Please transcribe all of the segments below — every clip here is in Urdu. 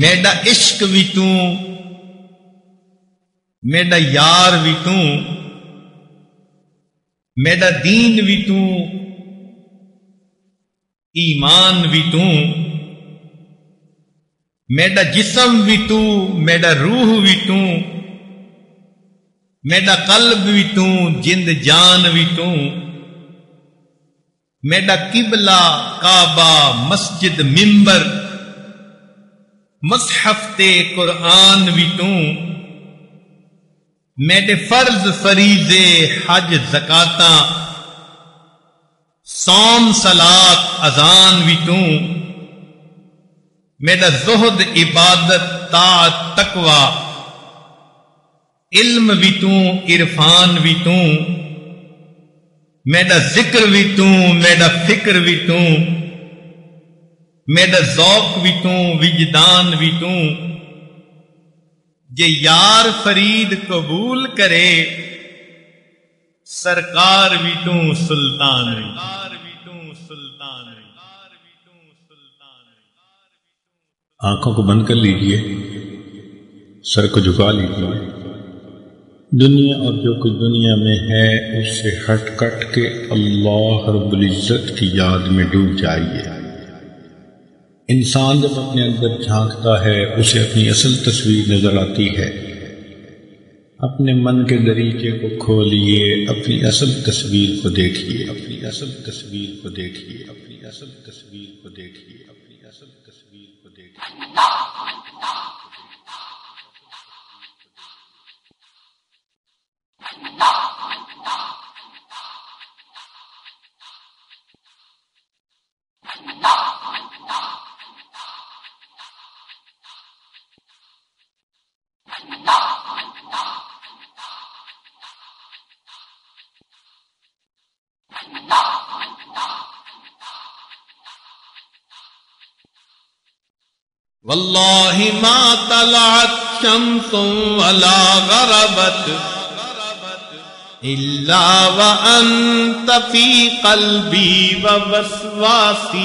میڈا عشق بھی تو، میڈا یار بھی تو، میڈا دین بھی تو، ایمان بھی تو، میڈا جسم بھی تو، میڈا روح بھی تو، میڈا قلب بھی تو، جند جان بھی تو، میڈا قبلہ کعبہ، مسجد ممبر مصحف تے قرآن بھی تو فرض فریضے حج زکاتا۔ سوم سلاد اذان بھی تو میرا زہد، عبادت تا تکوا علم بھی تو عرفان بھی تو میرا ذکر بھی تو میرا فکر بھی تو میرا ذوق بھی تو وجدان بھی تو جے یار فرید قبول کرے، سرکار بھی تو سلطان بھی آنکھوں کو بند کر لیجیے، سر کو جھکا لیجیے۔ دنیا اور جو کچھ دنیا میں ہے اس سے ہٹ کٹ کے اللہ رب العزت کی یاد میں ڈوب جائیے۔ انسان جب اپنے اندر جھانکتا ہے، اسے اپنی اصل تصویر نظر آتی ہے۔ اپنے من کے دریچے کو کھولیے، اپنی اصل تصویر کو دیکھیے، اپنی اصل تصویر کو دیکھیے، اپنی اصل تصویر کو دیکھیے، اپنی اصل تصویر کو دیکھیے۔ والله ما طلعت شمس ولا غربت إلا وأنت في قلبي ووسواسي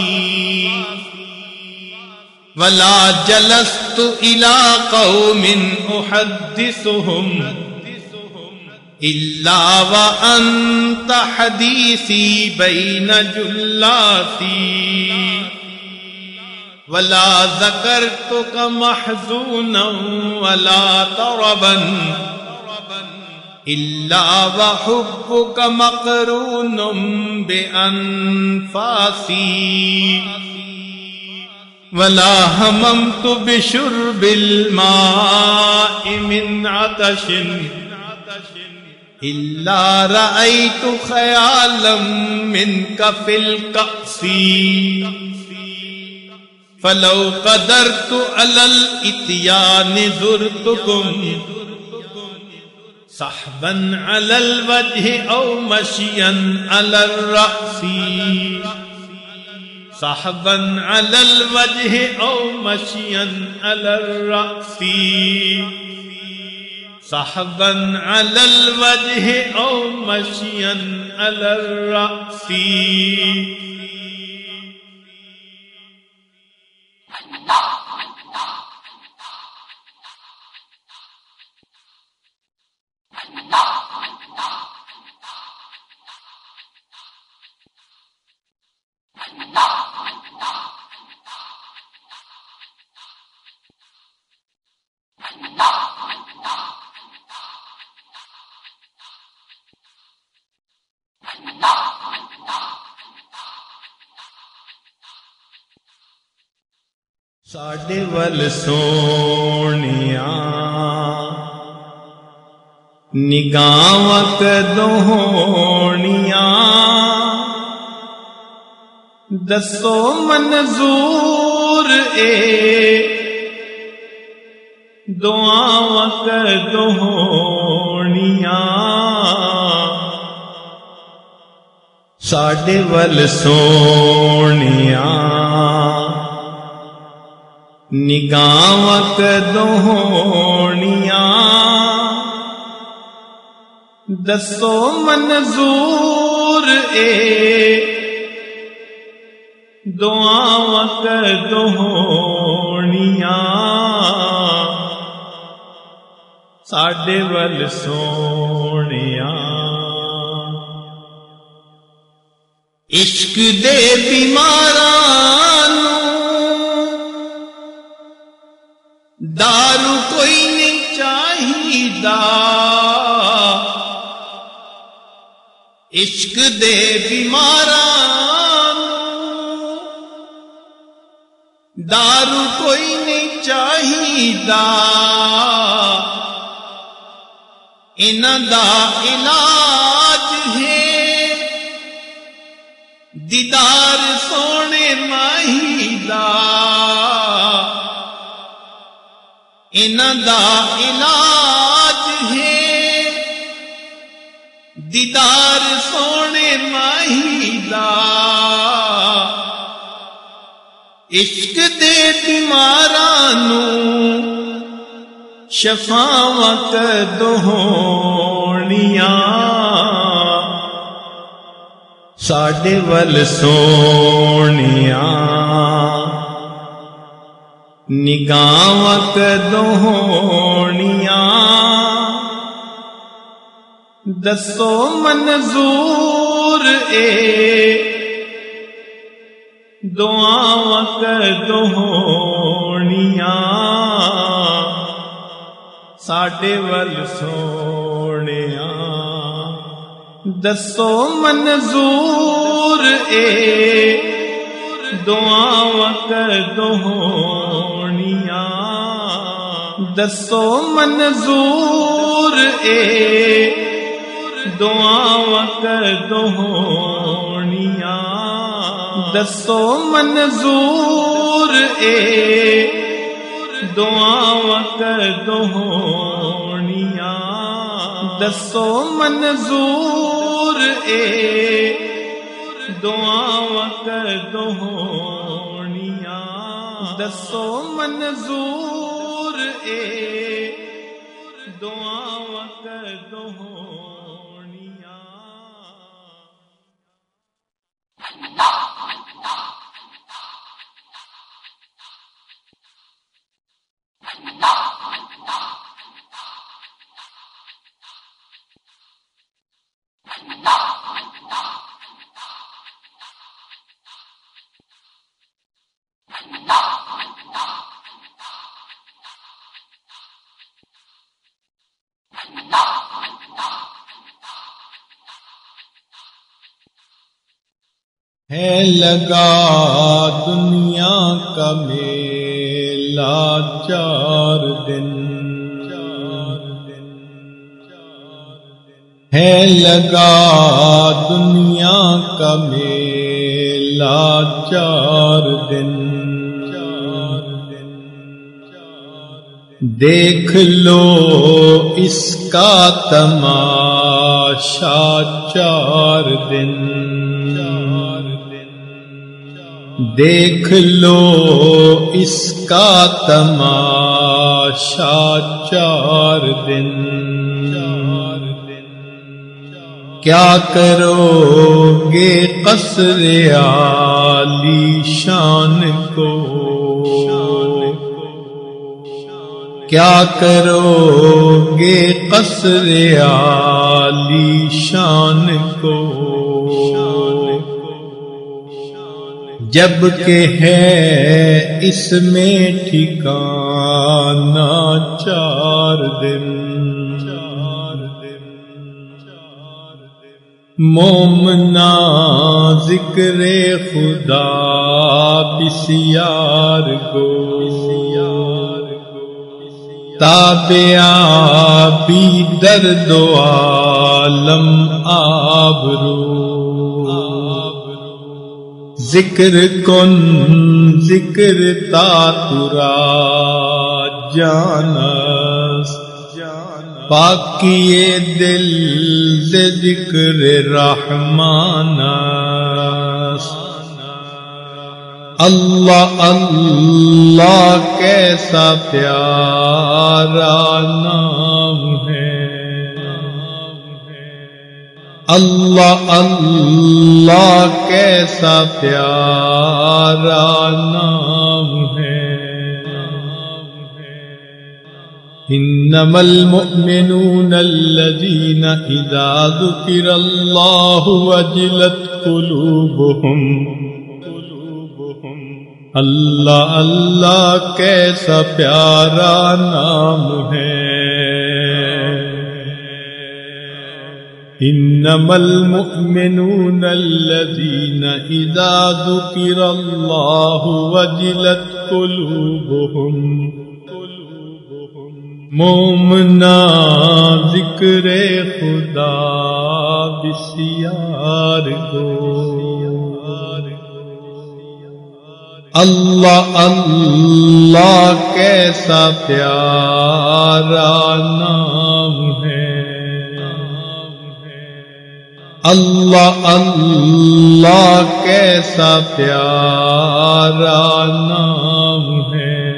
ولا جلست إلى قوم أحدثهم إلا وأنت حديثي بين جلاسي ولا ذكرتك محزونا ولا طربا إلا وحبك مقرون بأنفاسي ولا هممت بشرب الماء من عطش إلا رأيت خيالا منك في الكأس فلو قدرت على الاتيان زرتكم صحبا على الوجه او مشيا على الرأس صحبا على الوجه او مشيا على الرأس صحبا على الوجه او مشيا على الرأس ساڈے ول سونیا نگاہ دہونیا دسو منظور اے۔ دعا دہونیا ساڈے ول سونیا نگاہ دہونیا دسو منظور اے۔ دعا دہونیا ساڈے ول سونے عشق دے بیمار دارو کوئی نہیں چاہیے عشق دے بیمار دارو کوئی نہیں چاہیے ان دا علاج ہے۔ دیدار سونے ماہی دا ان دا علاج دیدار سونے ماہی دا۔ عشق دے تمارانو شفاوت دہونیاں ساڈے ول سونیاں۔ نگاوت دہونیاں دسو منظور اے۔ دعا دہونیاں ساڈے ول سونے دسو منظور اے۔ دعا دہونیاں دسو منظور اے۔ دعا دہونیاں۔ دسو منظور اے۔ دعا دہونیاں۔ دسو منظور اے۔ دعا دہونیاں۔ دسو منظور اے۔ دعا دہونیاں۔ اللہ ہے لگا دنیا کا میلا چار دن۔ ہے لگا دنیا کا میلا چار دن۔ دیکھ لو اس کا تماشا چار دن۔ دیکھ لو اس کا تماشا چار دن۔ کیا کرو گے قصر عالی شان کو؟ کیا کرو گے قصر عالی شان کو؟ جبکہ ہے اس میں ٹھکانا چار دن۔ مومنا ذکر خدا بسیار گو۔ تابیا بھی درد عالم آبرو۔ ذکر کن، ذکر تاترا جانس۔ پاکی دل ذکر رحمان اللہ اللہ کیسا پیارا نام ہے۔ اللہ اللہ کیسا پیارا نام ہے۔ إنما المؤمنون الذين إذا ذكر الله وجلت قلوبهم اللہ اللہ کیسا پیارا نام ہے۔ انما المؤمنون الذين اذا ذكر الله وجلت قلوبهم مومنا ذکر خدا بسیار گو۔ اللہ اللہ کیسا پیارا نام ہے۔ اللہ اللہ کیسا پیارا نام ہے۔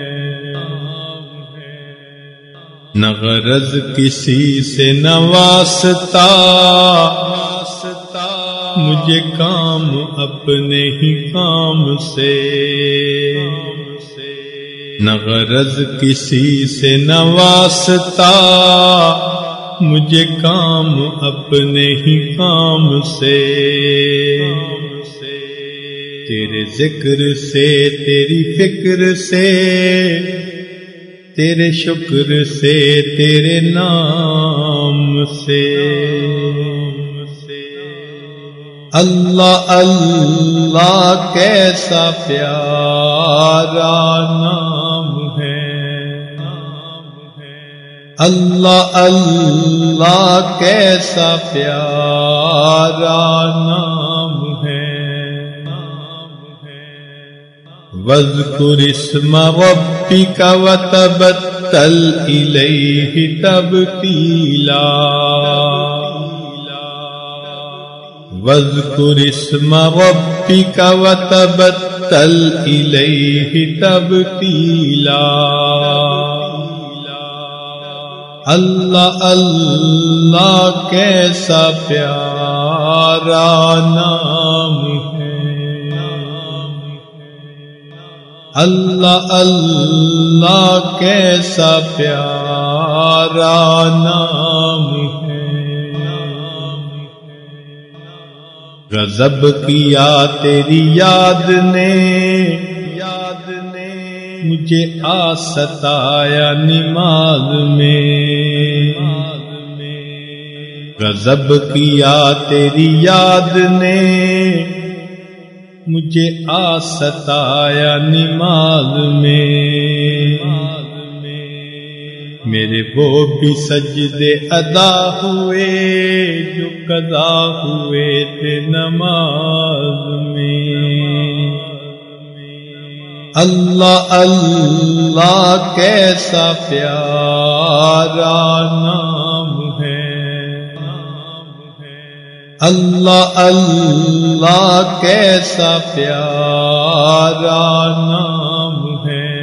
نغرض کسی سے نواستا مجھے کام اپنے ہی کام سے۔ نغرض کسی سے نواستا مجھے کام اپنے ہی کام سے۔ تیرے ذکر سے، تیری فکر سے، تیرے شکر سے، تیرے نام سے۔ اللہ اللہ کیسا پیارا نام۔ اللہ اللہ کیسا پیارا نام ہے۔ واذكر اسم ربك وتبتل إليه تبتيلا۔ واذكر اسم ربك وتبتل إليه تبتيلا۔ اللہ اللہ کیسا پیارا نام ہے۔ اللہ اللہ کیسا پیارا نام ہے۔ غضب کیا تیری یاد نے یاد نے مجھے آ ستایا نماز میں۔ غضب کیا تیری یاد نے؟ مجھے آ ستایا نماز میں۔ میرے وہ بھی سجدے ادا ہوئے، جو قضا ہوئے تھے نماز میں۔ اللہ اللہ کیسا پیارا نام ہے۔ اللہ اللہ کیسا پیارا نام ہے۔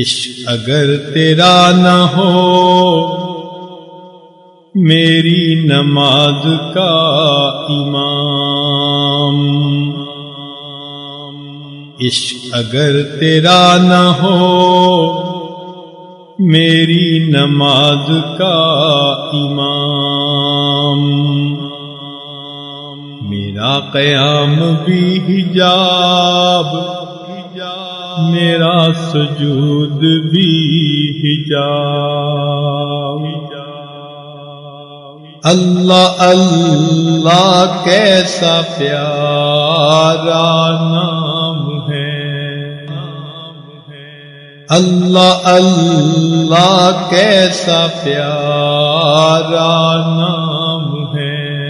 عشق اگر تیرا نہ ہو، میری نماز کا امام عشق اگر تیرا نہ ہو، میری نماز کا امام۔ میرا قیام بھی حجاب، میرا سجود بھی حجاب۔ اللہ اللہ کیسا پیارا نام۔ اللہ اللہ کیسا پیارا نام ہے۔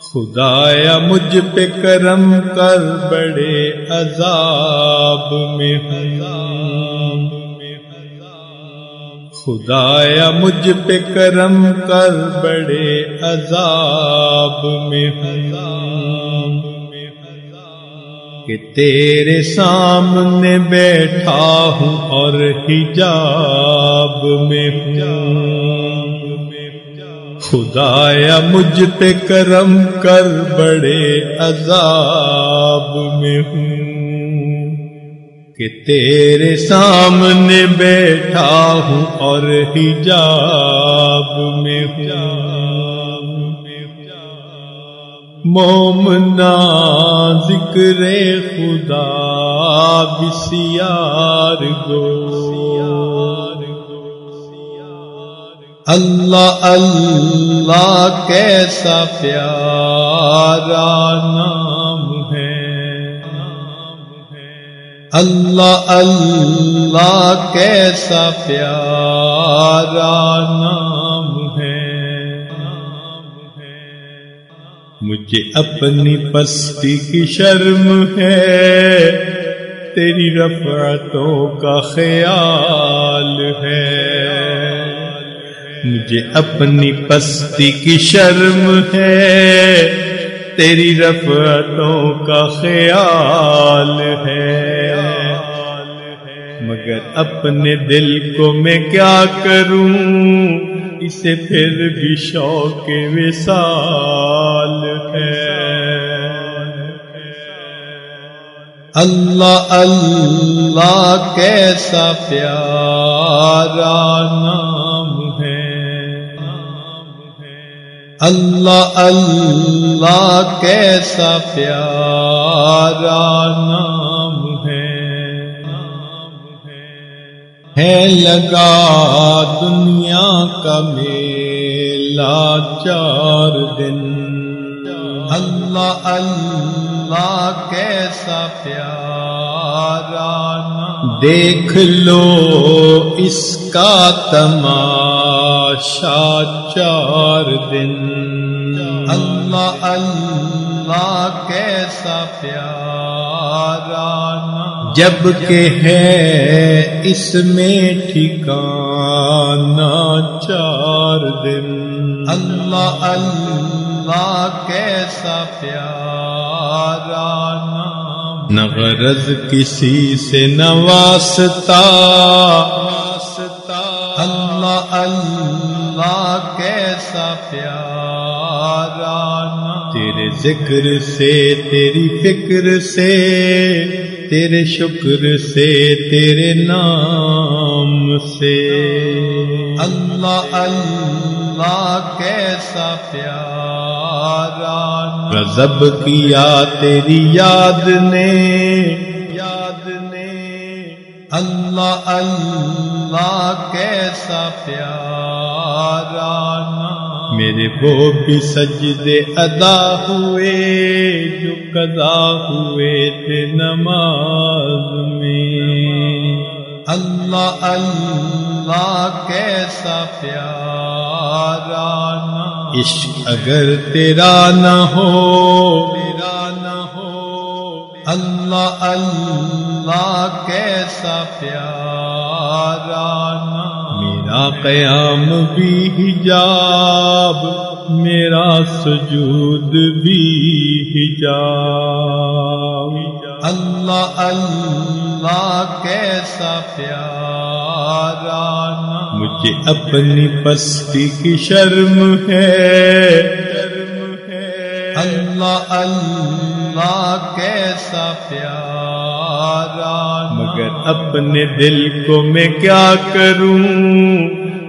خدایا مجھ پہ کرم کر بڑے عذاب میں ہوں۔ خدایا مجھ پہ کرم کر بڑے عذاب میں ہوں۔ کہ تیرے سامنے بیٹھا ہوں اور حجاب میں ہوں۔ خدایا مجھ پہ کرم کر بڑے عذاب میں ہوں۔ کہ تیرے سامنے بیٹھا ہوں اور حجاب میں ہوں۔ مومنا ذکر خدا بسیار گو اللہ اللہ کیسا پیارا نام ہے۔ اللہ اللہ کیسا پیارا نام مجھے اپنی پستی کی شرم ہے۔ تیری رفعتوں کا خیال ہے۔ مجھے اپنی پستی کی شرم ہے۔ تیری رفعتوں کا خیال ہے۔ مگر اپنے دل کو میں کیا کروں؟ اسے پھر بھی شوق وصال ہے۔ اللہ اللہ کیسا پیارا نام ہے۔ اللہ اللہ کیسا پیارا نام ہے لگا دنیا کا میلا چار دن۔ اللہ اللہ کیسا پیارا دیکھ لو اس کا تماشا چار دن۔ اللہ اللہ کیسا پیارا جبکہ ہے اس میں ٹھکانا چار دن۔ اللہ اللہ کیسا پیارا نہ غرض کسی سے نواستا اللہ اللہ کیسا پیارا تیرے ذکر سے تیری فکر سے تیرے شکر سے تیرے نام سے۔ اللہ اللہ کیسا پیارا غضب کیا تیری یاد نے؟ یاد نے۔ اللہ اللہ کیسا پیارا میرے وہ بھی سجدے ادا ہوئے، جو قضا ہوئے تھے نماز میں۔ اللہ اللہ کیسا پیارا عشق اگر تیرا نہ ہو تیرا نہ ہو۔ اللہ اللہ کیسا پیارا میرا قیام بھی حجاب، میرا سجود بھی حجاب۔ اللہ اللہ کیسا پیارا مجھے اپنی پستی کی شرم ہے۔ اللہ اللہ کیسا پیارا مگر اپنے دل کو میں کیا کروں؟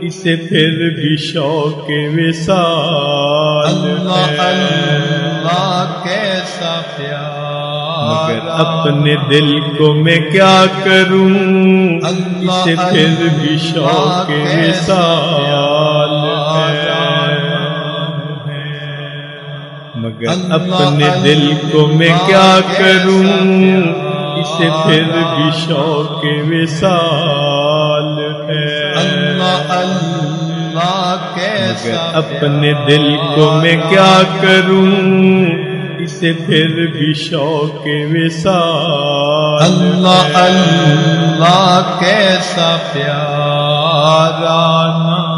اسے پھر بھی شوق وصال اللہ اللہ کیسا پیارا مگر اپنے دل کو میں کیا کروں؟ اسے پھر بھی شوق وصال مگر اپنے دل کو میں کیا کروں؟ اسے پھر بھی شوق وصال ہے۔ کیسا اپنے دل کو میں کیا کروں؟ اسے پھر بھی شوق وصال اللہ اللہ کیسا پیارا نام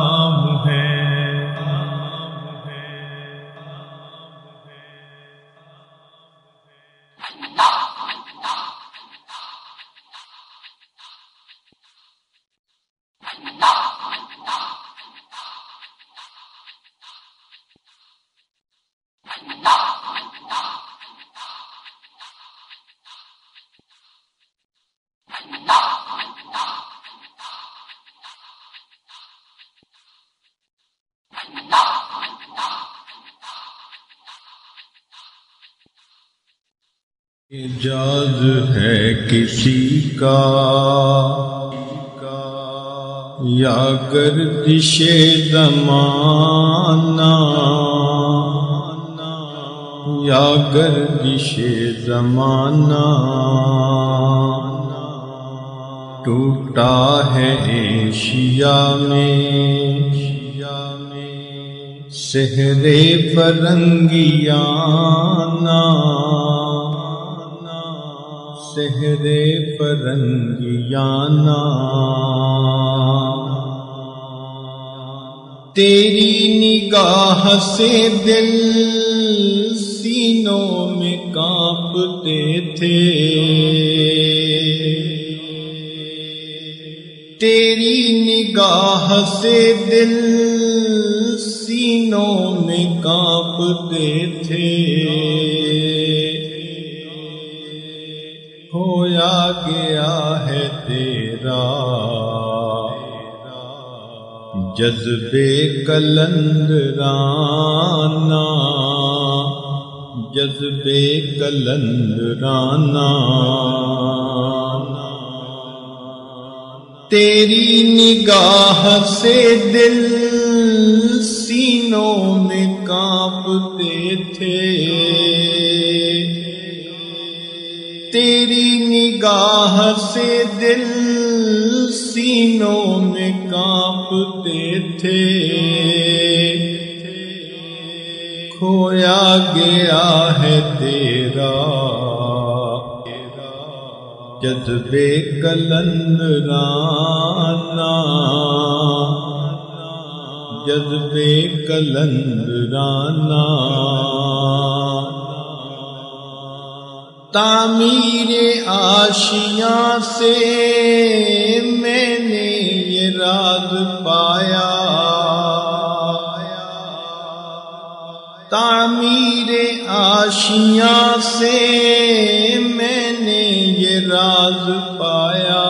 کسی کا یا گردش زمانہ یا گردش زمانہ ٹوٹا ہے ایشیا میں سہرے فرنگیاں سہرے فرنگیانا تیری نگاہ سے دل سینوں میں کانپتے تھے۔ تیری نگاہ سے دل سینوں میں کانپتے تھے۔ گیا ہے تیرا۔ جذبے کلندرانا جذبے کلندرانا تیری نگاہ سے دل سینوں میں کانپتے تھے۔ تیری نگاہ سے دل سینوں میں کانپتے تھے۔ کھویا گیا ہے تیرا۔ جذبے کلند رانا۔ جذبے کلند رانا۔ تعمیر آشیاں سے میں نے یہ راز پایا۔ تعمیر آشیاں سے میں نے یہ راز پایا۔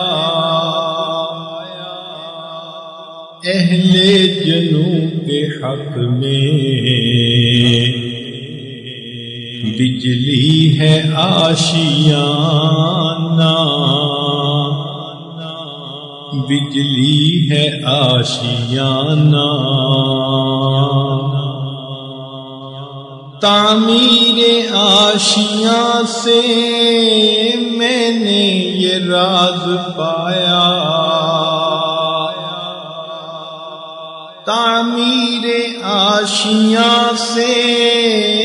اہل جنوں کے حق میں بجلی ہے آشیانہ۔ بجلی ہے آشیانہ۔ تعمیر آشیاں سے میں نے یہ راز پایا۔ تعمیر آشیاں سے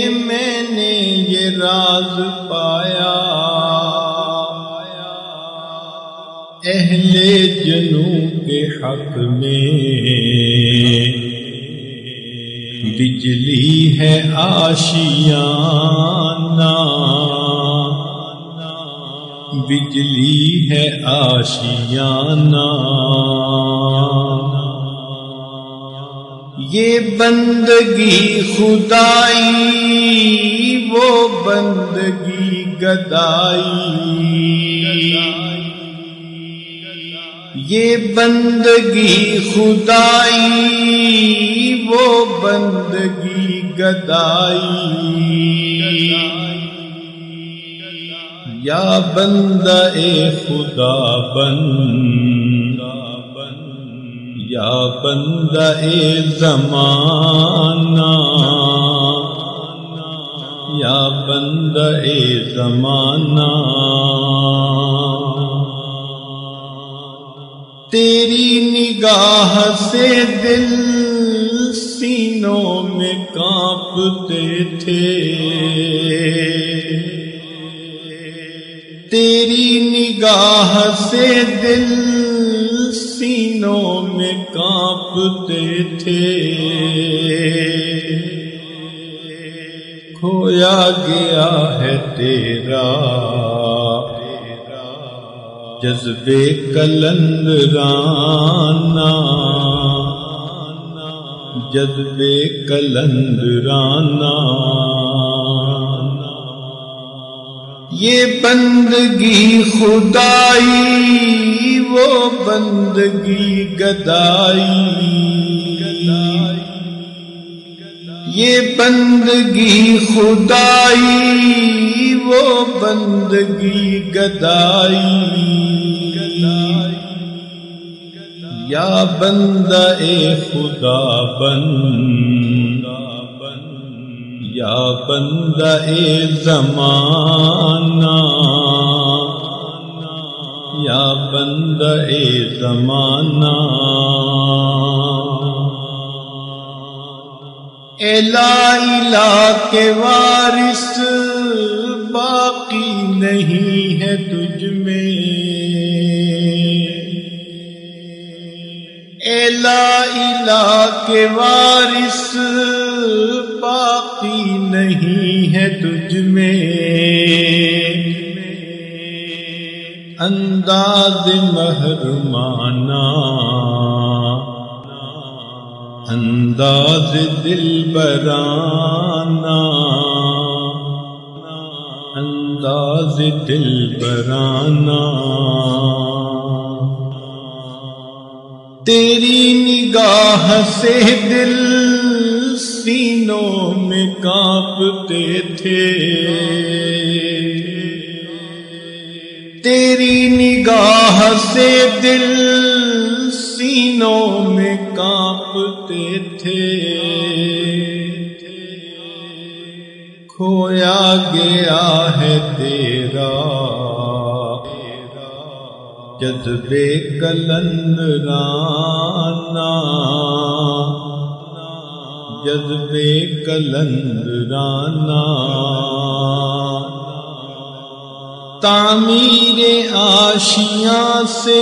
میں نے یہ راز پایا۔ اہل جنوں کے حق میں۔ بجلی ہے آشیانہ۔ بجلی ہے آشیانہ۔ یہ بندگی خدائی، وہ بندگی گدائی۔ یہ بندگی خدائی، وہ بندگی گدائی۔ یا بندہ اے خدا بند یا بندہ اے زمانہ، یا بندہ اے زمانہ، تیری نگاہ سے دل سینوں میں کانپتے تھے۔ تیری نگاہ سے دل سینوں میں کانپتے تھے۔ کھویا گیا ہے تیرا۔ جذبے کلند رانا جذبے کلندرانا یہ بندگی خدائی۔ وہ بندگی گدائی۔ یہ بندگی خدائی، وہ بندگی گدائی۔ یا بندہ اے خدا بن، یا بندہ اے زمانہ۔ یا بندہ اے زمانہ۔ الہ کے وارث، باقی نہیں ہے تجھ میں۔ الہ کے وارث، باقی نہیں ہے تجھ میں۔ انداز مہرمانہ۔ انداز دل برانا انداز دل برانا تیری نگاہ سے دل سینوں میں کانپتے تھے۔ تیری نگاہ سے دل سینوں میں کانپتے تھے۔ کھویا گیا ہے تیرا۔ جذبے کلند رانا۔ جذبے کلند رانا۔ تعمیر آشیاں سے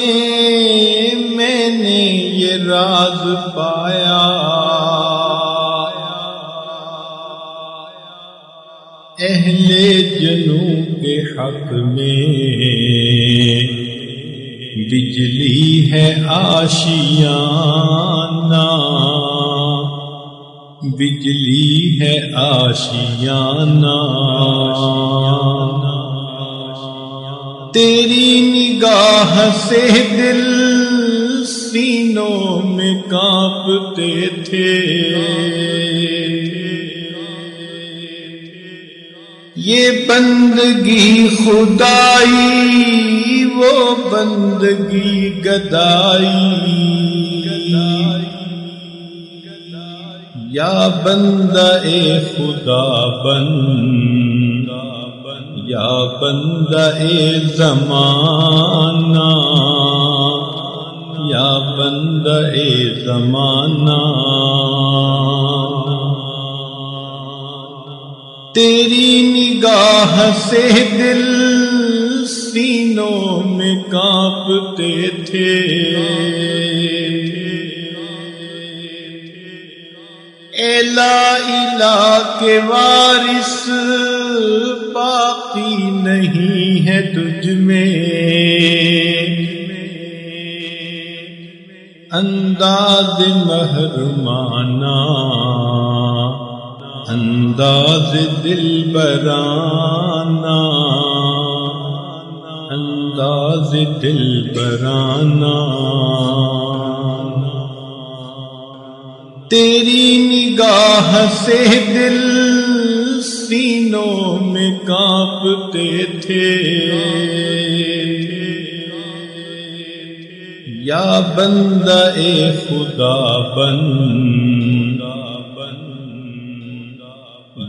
میں نے یہ راز پایا۔ اہل جنوں کے حق میں بجلی ہے آشیاں بجلی ہے آشیانہ تیری نگاہ سے دل سینوں میں کانپتے تھے۔ یہ بندگی خدائی، وہ بندگی گدائی۔ یا بندہ اے خدا بند یا بندہ زمانہ، یا بندہ اے زمانہ، تیری نگاہ سے دل سینوں میں کانپتے تھے۔ الہ کے وارث باقی نہیں ہے تجھ میں۔ انداز مہرمانہ انداز دل برانا انداز دل برانا تیری نگاہ سے دل سینوں میں کانپتے تھے۔ یا بندہ، اے خدا بن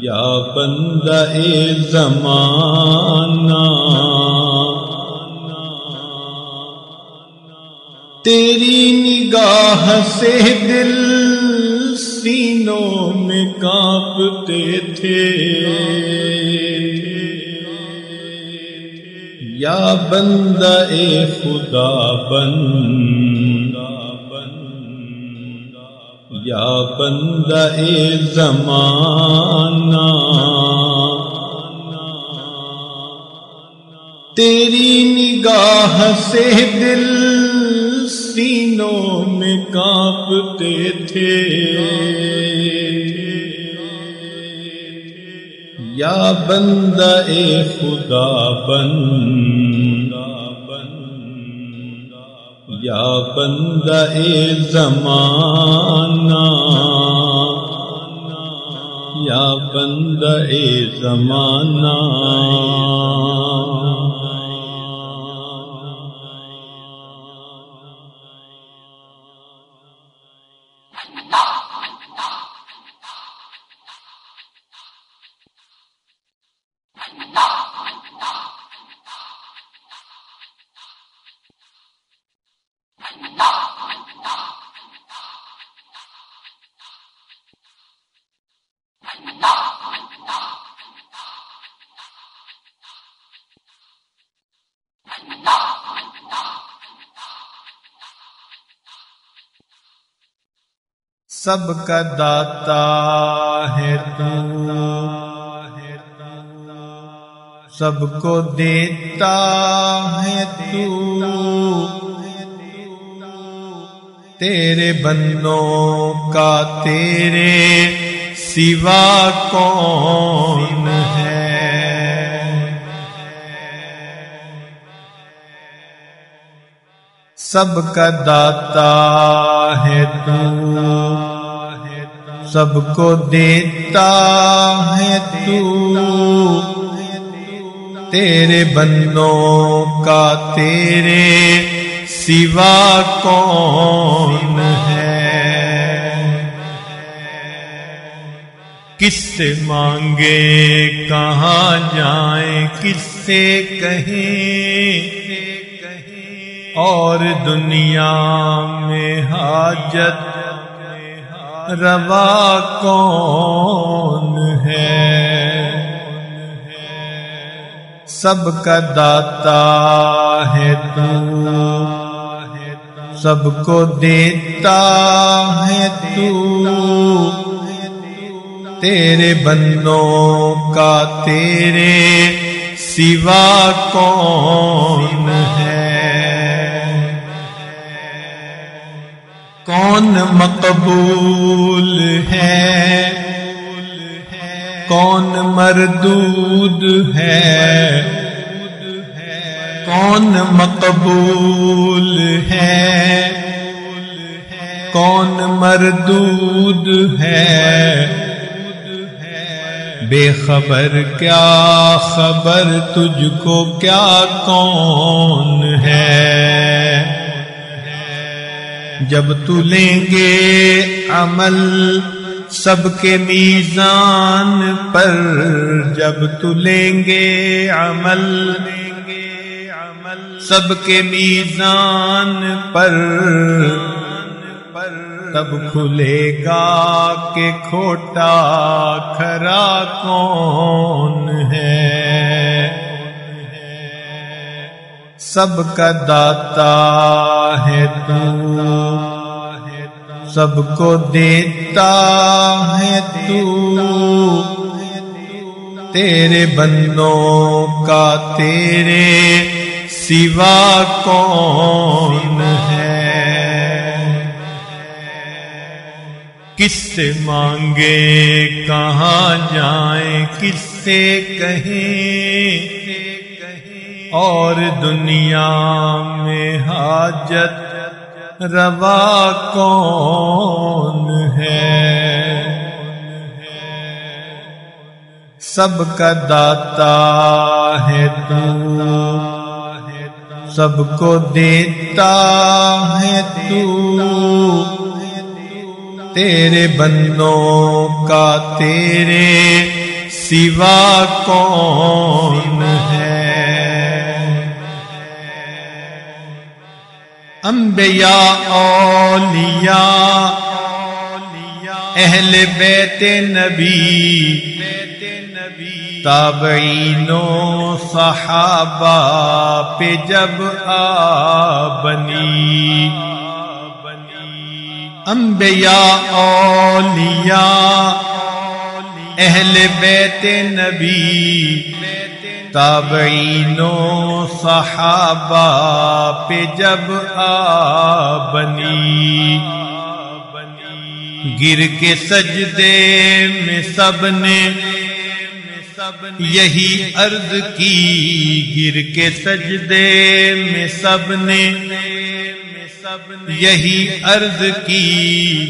یا بندہ، اے زمانہ۔ تیری نگاہ سے دل سینوں میں کانپتے تھے۔ یا بندہ اے خدا بن۔ یا بندہ اے زمانہ۔ تیری نگاہ سے دل سینوں میں کانپتے تھے۔ یا بندہ اے خدا بن۔ یا بندہ اے زمانہ۔ یا بند اے زمانہ۔ سب کا داتا ہے تو سب کو دیتا ہے تو۔ تیرے بندوں کا تیرے سوا کون ہے؟ سب کا داتا ہے تو، سب کو دیتا ہے تو۔ تیرے بندوں کا تیرے سوا کون کس سے مانگے؟ کہاں جائیں؟ کس سے کہیں؟ اور دنیا میں حاجت روا کون ہے؟ سب کا داتا ہے تو، سب کو دیتا ہے تو۔ تیرے بندوں کا تیرے سوا کون ہے؟ کون مقبول ہے؟ کون مردود ہے؟ کون مقبول ہے؟ کون مردود ہے؟ بے خبر، کیا خبر تجھ کو کیا کون ہے؟ جب تو لیں گے عمل سب کے میزان پر، جب تو لیں گے عمل سب کے میزان پر تب کھلے گا کہ کھوٹا کھرا کون ہے؟ سب کا داتا ہے تو، سب کو دیتا ہے تو۔ تیرے بندوں کا تیرے سوا کون ہے؟ کس سے مانگے؟ کہاں جائیں؟ کس سے کہیں؟ اور دنیا میں حاجت روا کون ہے؟ سب کا داتا ہے تو، سب کو دیتا ہے تو۔ تیرے بندوں کا تیرے سوا کون ہے؟ انبیاء، اولیاء، اہل بیت نبی تابعین و صحابہ پہ جب آ بنی۔ انبیاء، اولیاء، اہل بیت نبی، تابعین و صحابہ پہ جب آ بنی۔ گر کے سجدے میں سب نے یہی عرض کی۔ گر کے سجدے میں سب نے یہی عرض کی،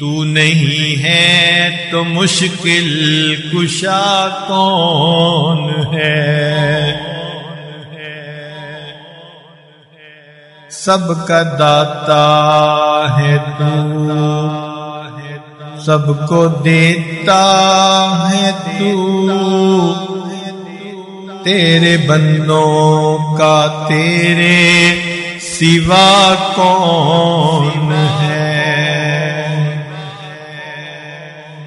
تو نہیں ہے تو مشکل کشا کون ہے؟ سب کا داتا ہے تو، سب کو دیتا ہے تو۔ تیرے بندوں کا تیرے سوا کون ہے؟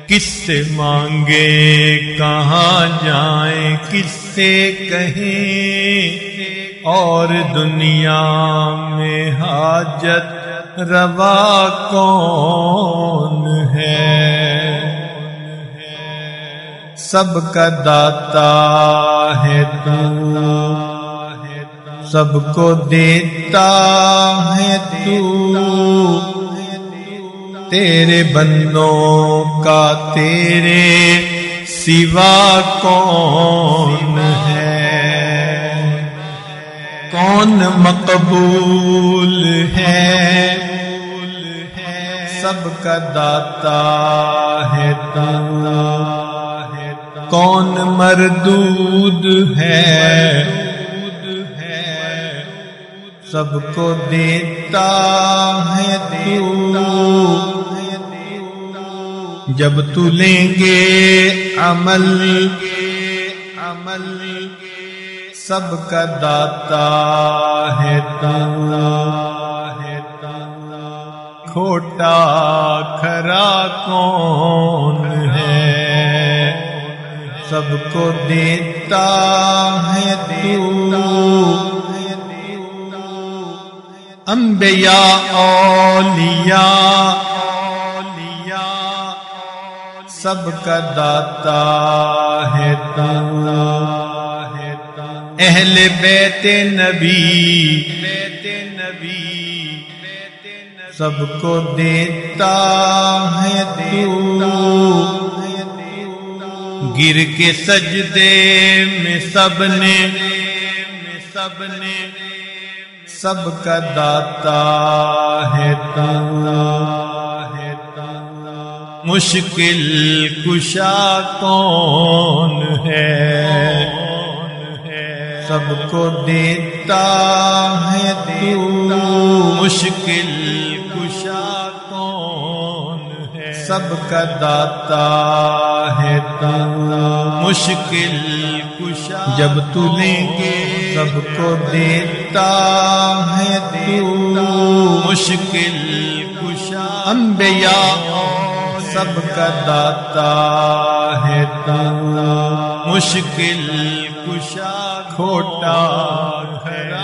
کس سے مانگے؟ کہاں جائیں؟ کس سے کہیں؟ اور دنیا میں حاجت روا کون ہے؟ سب کا داتا ہے تو سب کو دیتا ہے تو۔ تیرے بندوں کا تیرے سوا کون ہے؟ کون مقبول ہے؟ سب کا داتا ہے کون مردود ہے؟ سب کو دیتا ہے تو۔ جب تو لیں گے عمل عمل سب کا داتا ہے کھوٹا کھرا کون ہے؟ سب کو دیتا ہے انبیاء اولیاء سب کا داتا ہے اہل بیت نبی بیت نبی سب کو دیتا ہے گر کے سجدے میں سب نے سب نے سب کا داتا ہے مشکل کشا کون ہے؟ سب کو دیتا ہے تو۔ مشکل سب کا داتا ہے مشکل کشا جب تو لیں گے سب کو دیتا ہے تو مشکل کشا انبیاء سب کا داتا ہے مشکل کشا کھوٹا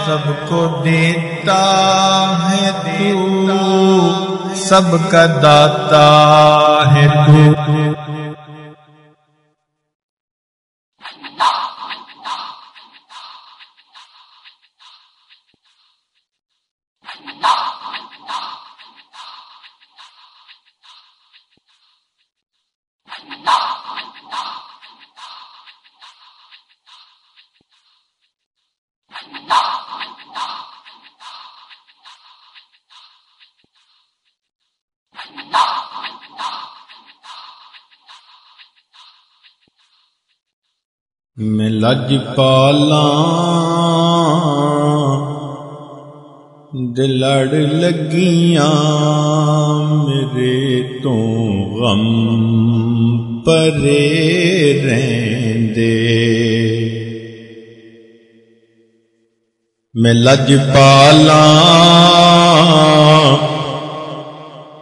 سب کو دیتا ہے سب کا داتا ہے تو میں لج پالا دلڑ لگیاں میرے تو غم پرے رہندے۔ میں لج پالا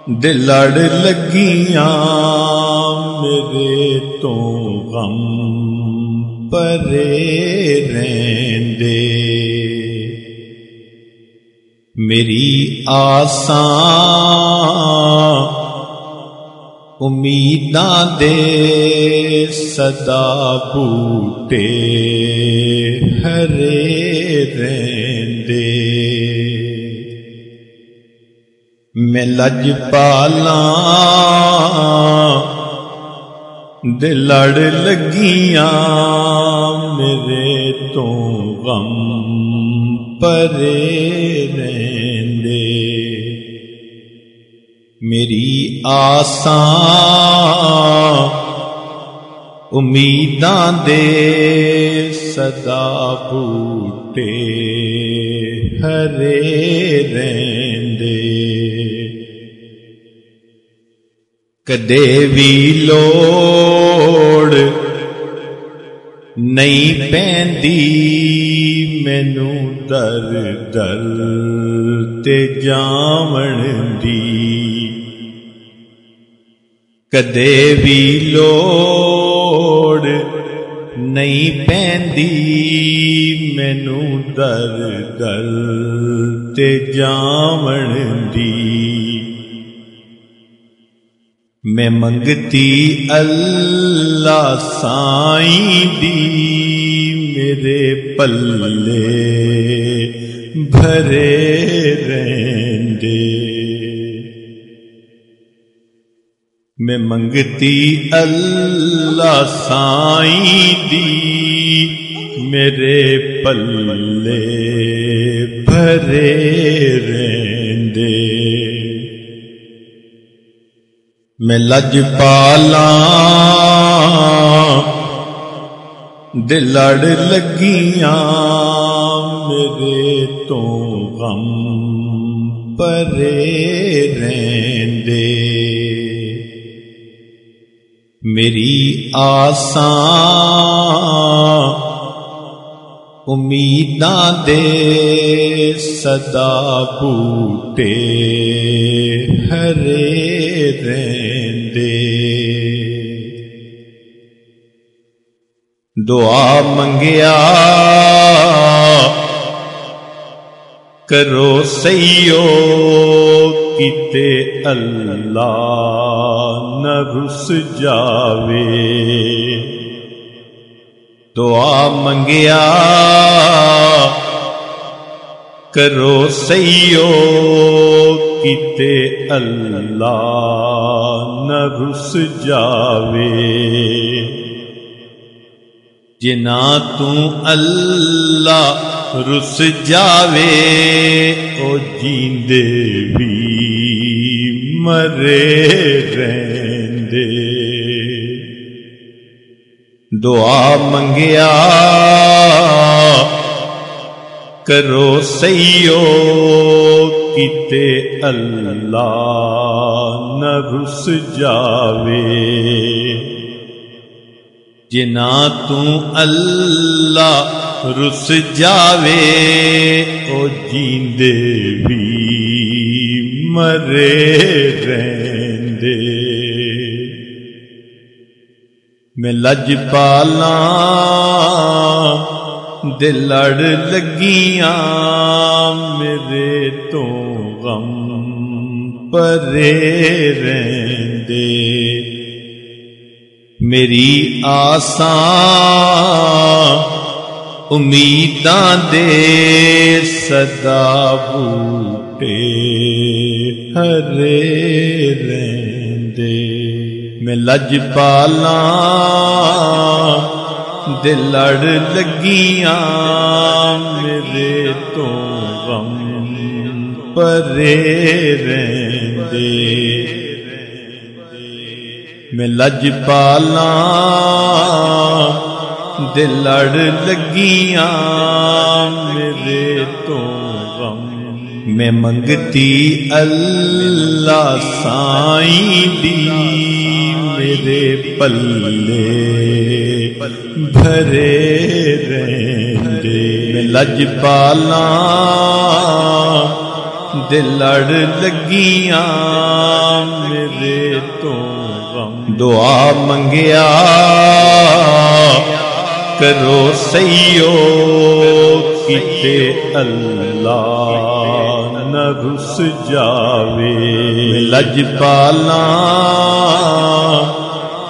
دلڑ لگیاں میرے تو غم پرے رہندے۔ میری آساں امیداں دے صدا بوٹے ہرے رہندے۔ میں لج پالا دلڑ لگیاں میرے تو غم پرے رہندے۔ میری آسان امیداں دے صدا بوٹے ہرے رہندے۔ کدے بھی لوڑ نہیں پہندی مینو در در تے جامن دی کدے بھی لوڑ نہیں پہندی مینو در در تے جامن دی میں منگتی اللہ سائیں دی، میرے پلے بھرے رہندے میں منگتی اللہ سائیں دی، میرے پلے بھرے رہندے میں لج پالا دلڑ لگیاں میرے تو غم پرے رہندے۔ میری آسان امیداں دے، صدا بوٹے ہرے رہندے دعا منگیا، کرو سیو کیتے اللہ نہ رس جاوے۔ دعا منگیا۔ کرو سیو کیتے اللہ نہ رس جاوے۔ جنا تو اللہ رس جاوے، او جیندے بھی مرے رہندے۔ دعا منگیا۔ کرو سیو کیتے اللہ نہ رس جاوے۔ جنا تو اللہ رس جاوے، او جیندے بھی مرے رہندے۔ میں لج پالا دلڑ لگیاں میرے تو غم پرے رہندے۔ میری آسان امیداں دے صدا بوٹے ہرے رہندے۔ میں لج پالا دلڑ لگیاں، میرے تو غم پرے رہندے۔ میں لج پالا دلڑ لگیاں، میرے تو غم۔ میں منگتی اللہ سائیں دی میرے پلے بھرے رہندے لج پالا دلڑ لگیاں۔ میرے تو غم دعا منگیا۔ کرو سیو کتے اللہ نہ رس جاوے۔ لج پالا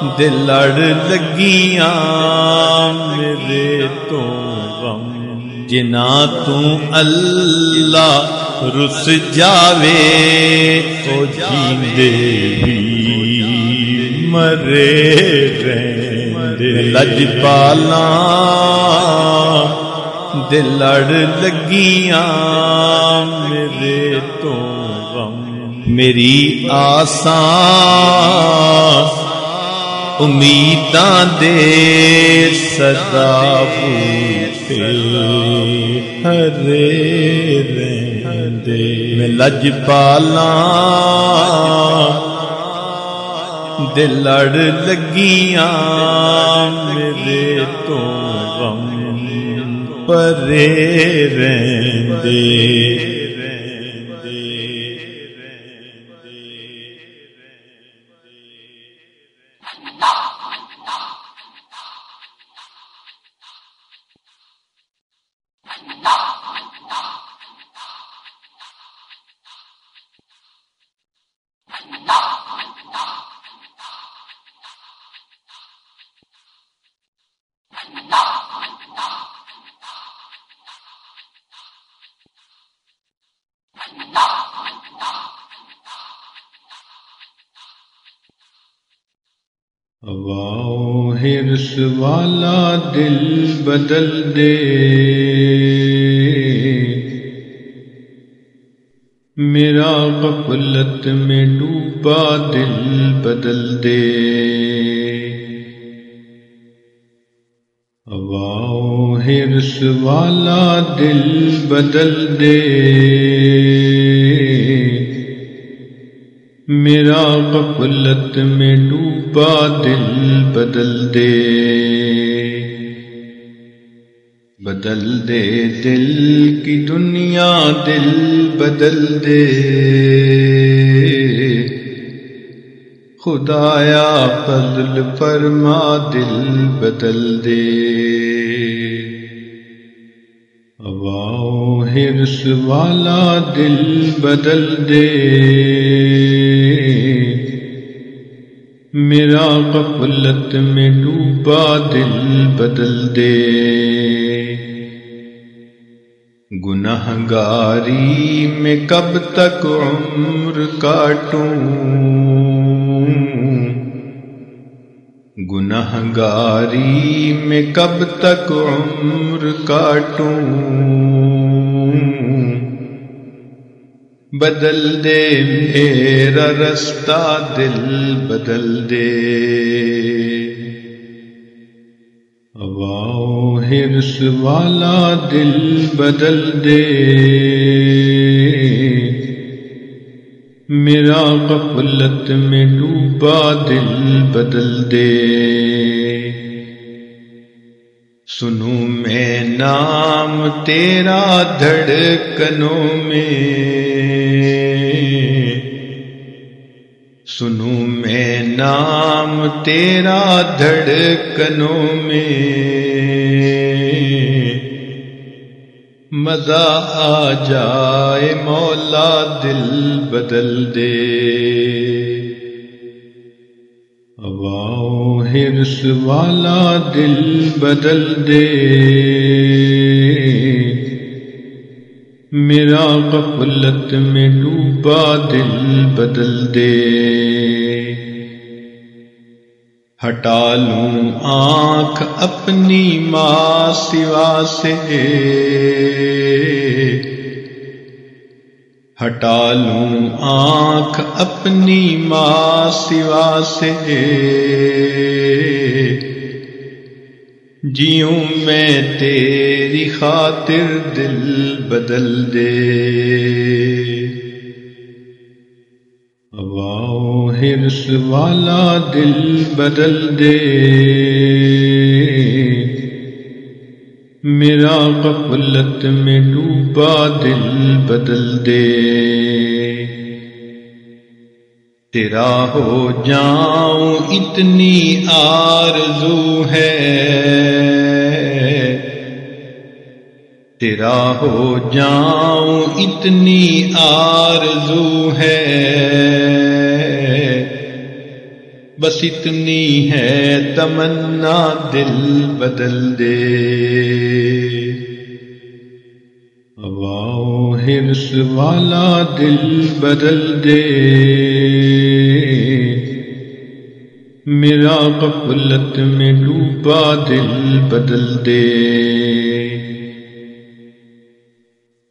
دلڑ لگیاں میرے تو غم۔ جنا تو اللہ رس جاوے، تو جیندے بھی مرے رہے لج پالا دلڑ لگیاں میرے تو غم۔ میری آسان امیداں دے سدا ہرے دے میں لج پالا دل لڑ لگیاں میرے تو غم پرے رہندے ہرس والا دل بدل دے۔ میرا غفلت میں ڈوبا دل بدل دے۔ ہرس والا دل بدل دے۔ میرا غفلت میں ڈوبا دل بدل دے۔ بدل دے دل کی دنیا دل بدل دے۔ خدایا فضل فرما دل بدل دے۔ ہرس والا دل بدل دے۔ میرا غفلت میں ڈوبا دل بدل دے۔ گناہ گاری میں کب تک عمر کاٹوں؟ گناہ گاری میں کب تک عمر کاٹوں؟ بدل دے میرا رستہ، دل بدل دے۔ ہرس والا، دل بدل دے۔ میرا غفلت میں ڈوبا، دل بدل دے۔ سنو میں نام تیرا دھڑکنوں میں۔ سنو میں نام تیرا دھڑکنوں میں۔ مزہ آ جائے مولا دل بدل دے۔ ہرس والا دل بدل دے۔ میرا غفلت میں ڈوبا دل بدل دے۔ ہٹا لوں آنکھ اپنی ماں سوا سے۔ ہٹا لوں آنکھ اپنی ماں سوا سے۔ جیوں میں تیری خاطر دل بدل دے۔ ہرس والا دل بدل دے۔ میرا غفلت میں ڈوبا دل بدل دے۔ تیرا ہو جاؤں اتنی آرزو ہے۔ تیرا ہو جاؤں اتنی آرزو ہے۔ بس اتنی ہے تمنا دل بدل دے۔ ہرس والا دل بدل دے۔ میرا غفلت میں ڈوبا دل بدل دے۔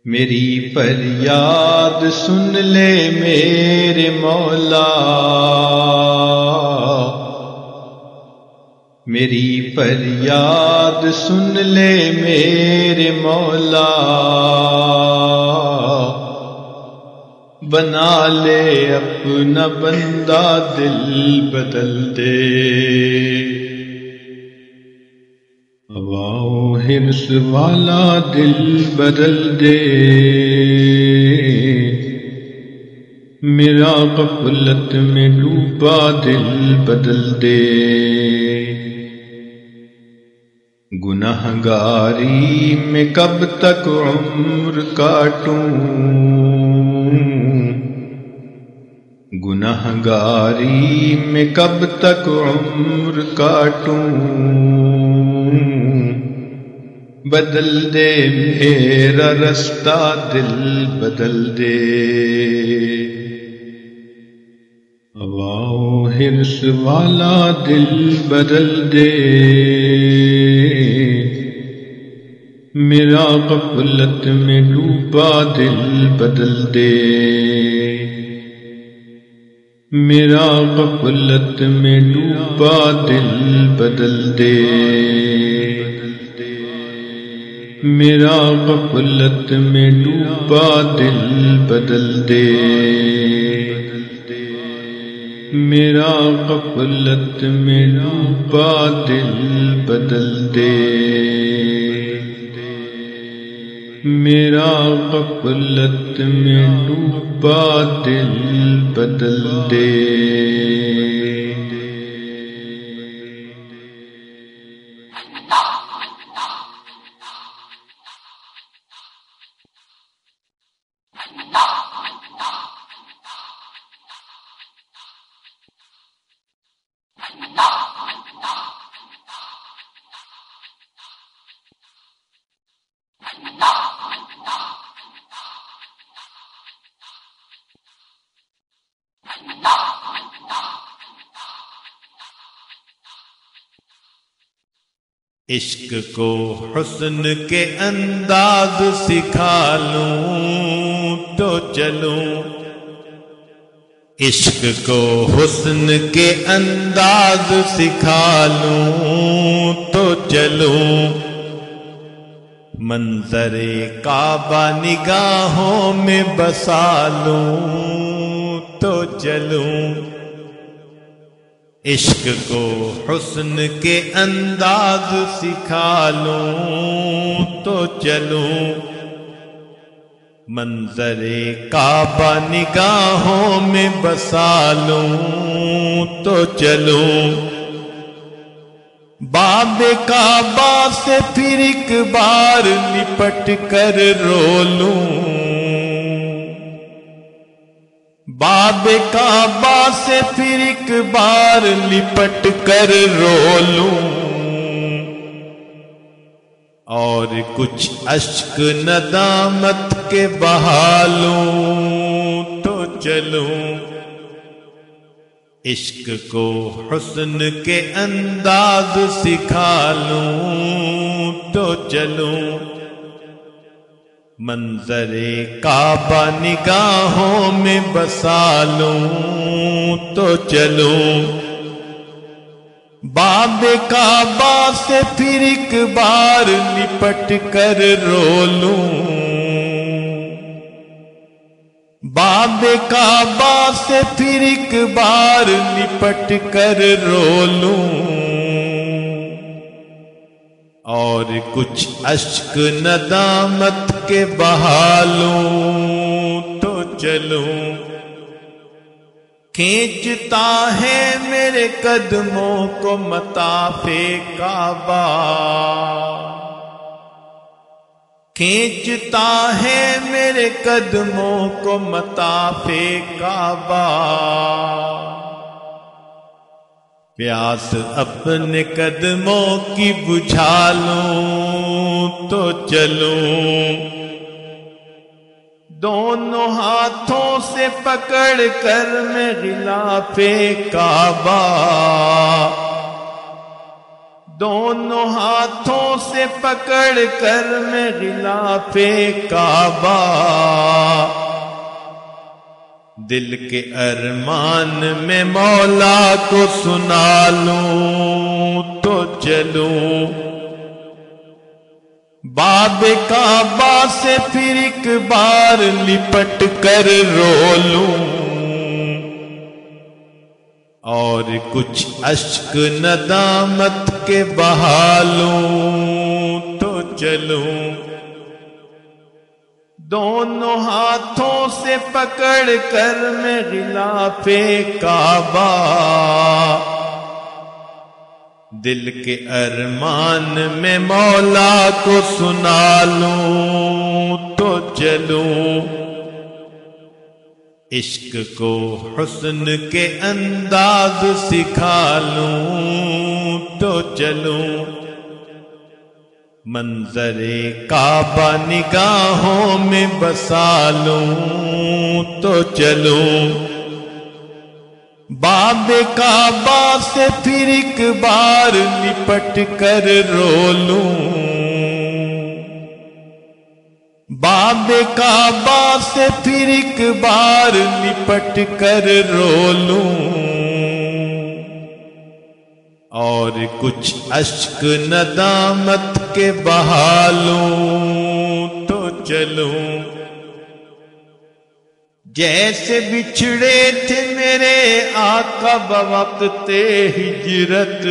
میری فریاد سن لے میرے مولا۔ میری فریاد سن لے میرے مولا بنا لے اپنا بندہ دل بدل دے ہرس والا دل بدل دے میرا قفلت میں ڈوبا دل بدل دے گناہ گاری میں کب تک عمر کاٹوں؟ گناہ گاری میں کب تک عمر کاٹوں؟ بدل دے میرا رستہ، دل بدل دے۔ ہرس والا، دل بدل دے۔ میرا قفلت میں ڈوبا دل بدل دے۔ میرا قفلت میں ڈوبا دل بدل دے۔ میرا غفلت میں ڈوبا دل بدل دے۔ میرا غفلت میں ڈوبا دل بدل دے۔ میرا غفلت میں ڈوبا دل بدل دے۔ عشق کو حسن کے انداز سکھا لوں تو چلوں۔ عشق کو حسن کے انداز سکھا لوں تو چلوں۔ منظر کعبہ نگاہوں میں بسا لوں تو چلوں۔ عشق کو حسن کے انداز سکھا لوں تو چلوں۔ منظر کعبہ نگاہوں میں بسا لوں تو چلوں۔ باب کعبہ سے پھر ایک بار لپٹ کر رو لوں۔ باب کعبہ سے پھر ایک بار لپٹ کر رو لوں۔ اور کچھ اشک ندامت کے بہالوں تو چلوں۔ عشق کو حسن کے انداز سکھا لوں تو چلوں۔ منظر کعبہ نگاہوں میں بسا لوں تو چلوں۔ باب کعبہ سے پھر ایک بار لپٹ کر رو لوں۔ باب کعبہ سے پھر ایک بار لپٹ کر رو لوں۔ اور کچھ اشک ندامت کے بہالوں تو چلوں۔ کھینچتا ہے میرے قدموں کو متاف کعبہ۔ کھینچتا ہے میرے قدموں کو متاف کعبہ۔ پیاس اپنے قدموں کی بجھا لوں تو چلوں۔ دونوں ہاتھوں سے پکڑ کر میں غلاف کعبہ۔ دونوں ہاتھوں سے پکڑ کر میں غلاف کعبہ۔ دل کے ارمان میں مولا کو سنا لوں تو چلوں۔ باب کعبہ سے پھر ایک بار لپٹ کر رو لوں۔ اور کچھ اشک ندامت کے بہالوں تو چلوں۔ دونوں ہاتھوں سے پکڑ کر میں غلاف کعبہ دل کے ارمان میں مولا کو سنا لوں تو چلوں عشق کو حسن کے انداز سکھا لوں تو چلوں منظر کعبہ نگاہوں میں بسا لوں تو چلوں۔ باب کعبہ سے پھر ایک بار لپٹ کر رو لوں۔ باب کعبہ سے پھر ایک بار لپٹ کر رو لوں۔ اور کچھ اشک ندامت کے بہالوں تو چلوں۔ جیسے بچھڑے تھے میرے آقا بوقت ہجرت۔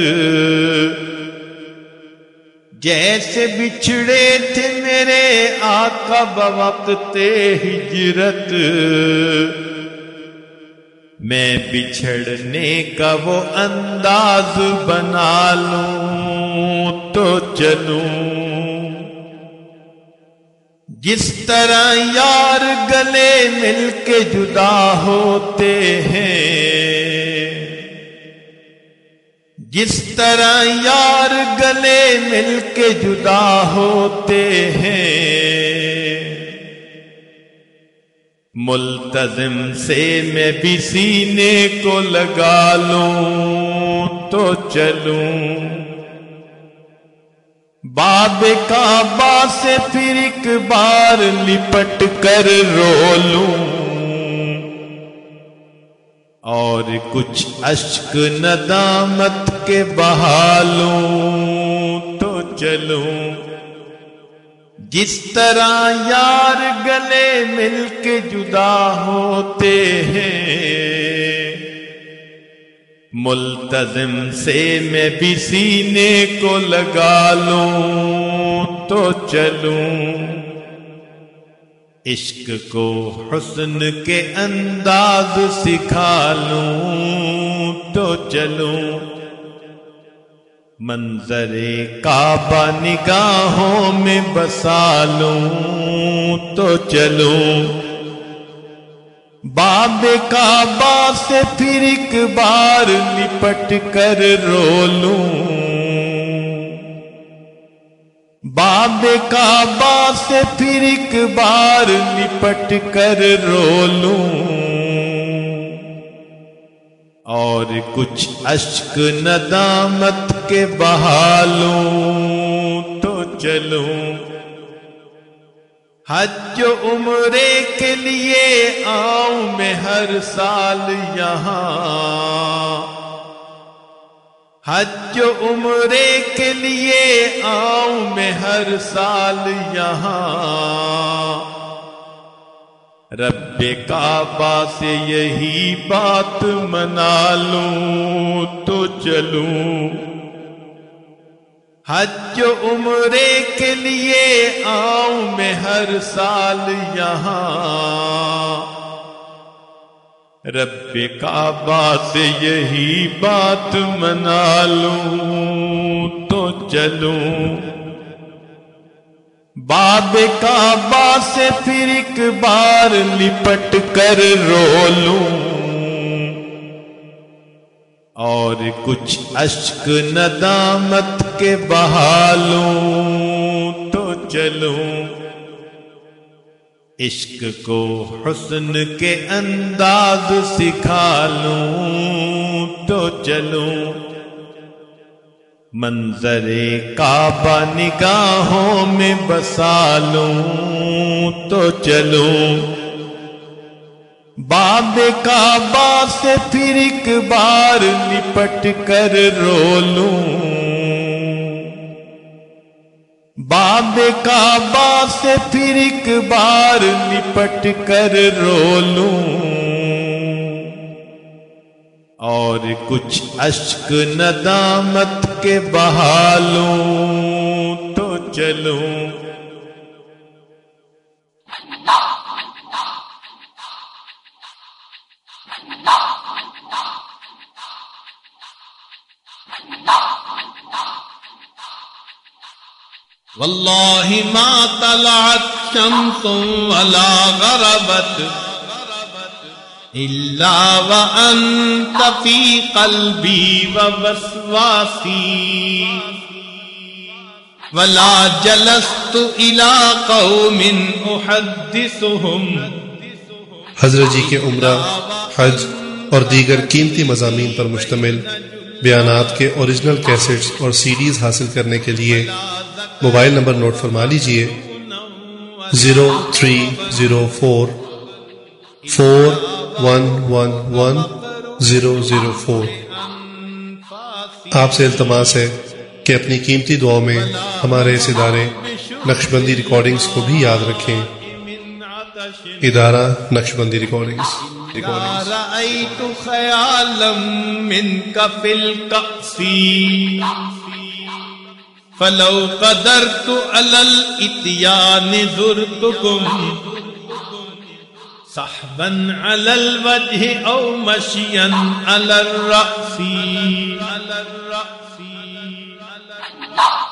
جیسے بچھڑے تھے میرے آقا بوقت ہجرت۔ میں بچھڑنے کا وہ انداز بنا لوں تو چلوں۔ جس طرح یار گلے مل کے جدا ہوتے ہیں، جس طرح یار گلے مل کے جدا ہوتے ہیں۔ ملتظم سے میں بھی سینے کو لگا لوں، تو چلوں۔ باب کعبہ سے پھر ایک بار لپٹ کر رو لوں۔ اور کچھ اشک ندامت کے بہالوں تو چلوں۔ جس طرح یار گلے مل کے جدا ہوتے ہیں۔ ملتظم سے میں بھی سینے کو لگا لوں تو چلوں۔ عشق کو حسن کے انداز سکھا لوں تو چلوں۔ منظر کعبہ نگاہوں میں بسا لوں تو چلوں۔ باب کعبہ سے پھر ایک بار لپٹ کر رو لوں۔ باب کعبہ سے پھر ایک بار لپٹ کر رو لوں۔ اور کچھ اشک ندامت کے بہالوں تو چلوں۔ حج عمرے کے لیے آؤں میں ہر سال یہاں۔ حج عمرے کے لیے آؤں میں ہر سال یہاں۔ رب کعبہ سے یہی بات منا لوں، تو چلوں۔ حج عمرے کے لیے آؤں میں ہر سال یہاں۔ رب کعبہ سے یہی بات منا لوں، تو چلوں۔ باب کعبہ سے پھر ایک بار لپٹ کر رو لوں۔ اور کچھ اشک ندامت کے بہالوں تو چلوں۔ عشق کو حسن کے انداز سکھا لوں تو چلوں۔ منظر کعبہ نگاہوں میں بسا لوں تو چلوں۔ باب کعبہ سے پھر ایک بار لپٹ کر رو لوں۔ باب کعبہ سے پھر ایک بار لپٹ کر رو لوں۔ اور کچھ اشک ندامت کے بحالوں تو چلوں۔ واللہ ما طلعت شمس ولا غربت۔ وأنت في قلبي ووسواسي. ولا جلست إلى قوم أحدثهم. حضرت جی کے عمرہ، حج اور دیگر قیمتی مضامین پر مشتمل بیانات کے اوریجنل کیسٹس اور سی ڈیز حاصل کرنے کے لیے موبائل نمبر نوٹ فرما لیجیے۔ Zero three zero four four one one one zero zero four آپ سے التماس ہے کہ اپنی قیمتی دعاؤں میں ہمارے اس ادارے نقش بندی ریکارڈنگس کو بھی یاد رکھیں۔ ادارہ نقش بندی ریکارڈنگس فلو قدرت على الاتيان زرتكم. صحبا على الوجه او مشيا على الرأس. على الرأس. على الرأس.